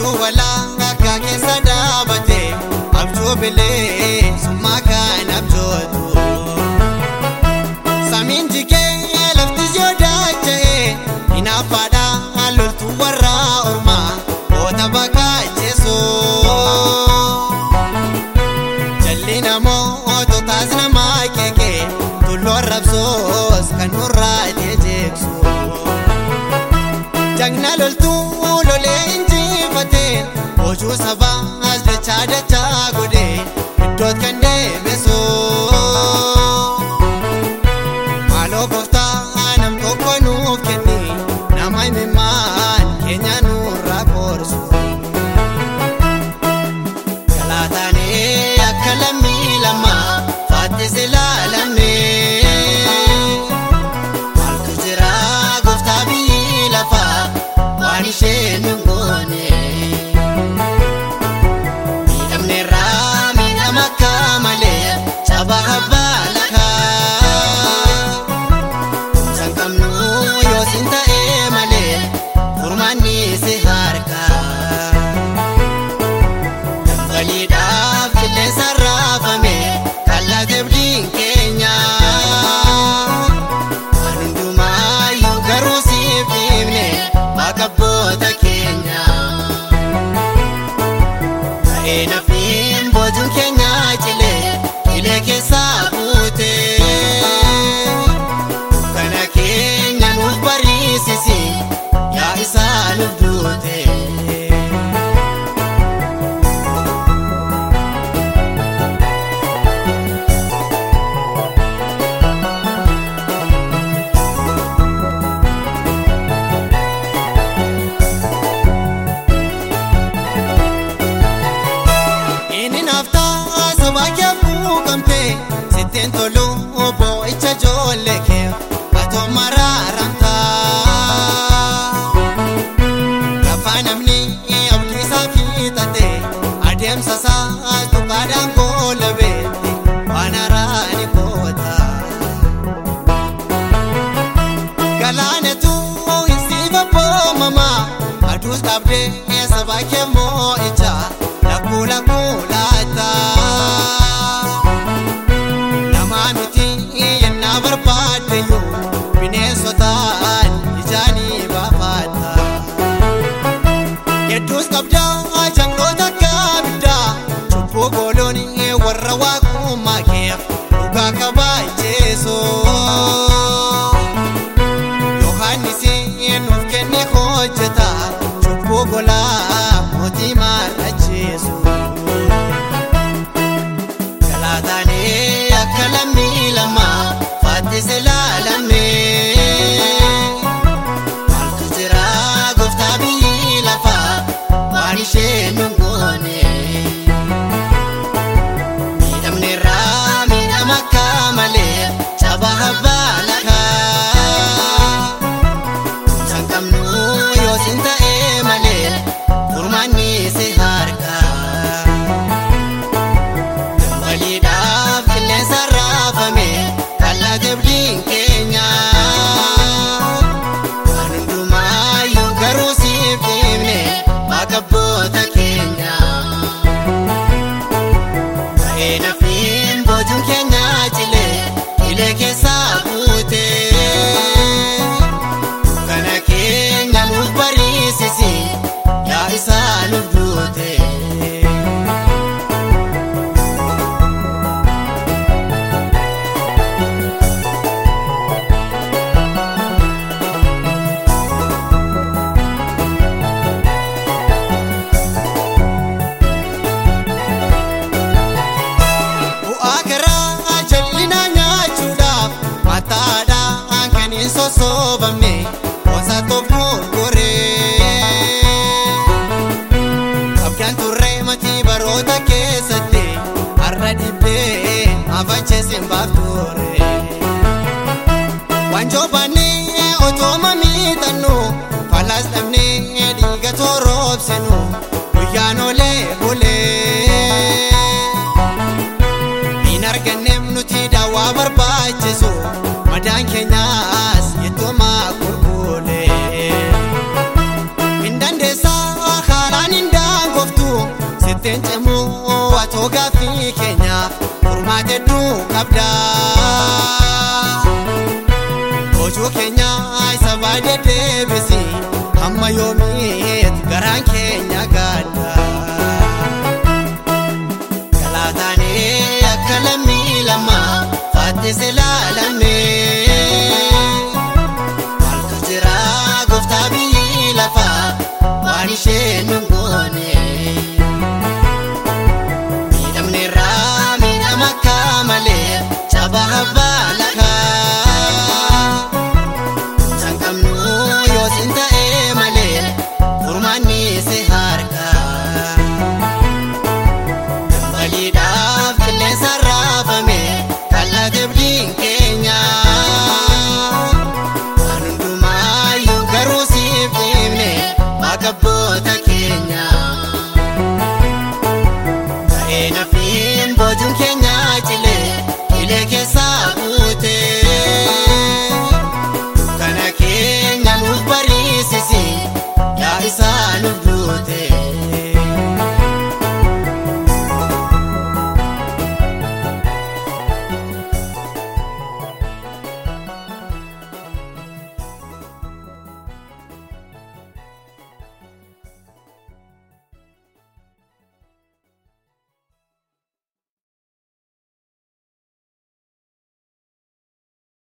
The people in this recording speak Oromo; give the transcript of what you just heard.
abjuu walaa akka keessa dhaabatee abjuu bilee summaa kan abjootu samiin jigee laftis yoo daacha'e hin affaadhaa loltuu warra ormaa oota bakaacheesoo jalli namoo tootaas namaa keekee tulloon rabsoos kan nurraa jejeeksu jagna loltuu lolee hin godhate hojii sabaa as dachaa dachaa godhe. in a fee. laanetu insi babboo mamaa aduus qabdee eessa baakee moo ija lakkuu lakkuu laata. Namaa miti yennaa barbaadde yoo bineensotaan ijaanii baafaata. Hedduus qabdaa jangoota kabiddaa cubbuu gooloon warra waaqummaa keef dhugaa kabaajeesoo. soovamne Osaa toof moorgoree Abdaan turree matii baroota keessatti Har'a dhibbee afacheessin baaftuure Wanjoo baannee otoo mamii tannu Falaas dhabnee dhiiga tooroobsinu Guyyaan olee bulee Hin arganneem nuti dawaa barbaachisu hedduu qabda. Boojuu keenya isa baay'ee deebisi amma yoomiitti garaan keenya gaadda. Galaataanee akka lammii lama faattise laalame. Maaltu jira gooftaa biyyi lafaa waan isheen hin goone. haba haba lakaa San qabnu yoo sin ta'e malee furmaanni harka Baliidhaaf qilleensa raafame kallaa gabdiin keenya Kan hundumaa yoo garuu siif dhimne bakka bootan.